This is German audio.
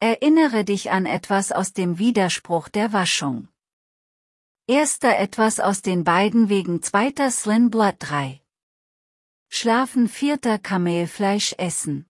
Erinnere dich an etwas aus dem Widerspruch der Waschung. Erster etwas aus den beiden wegen zweiter Slin Blood 3. Schlafen vierter Kamelfleisch essen.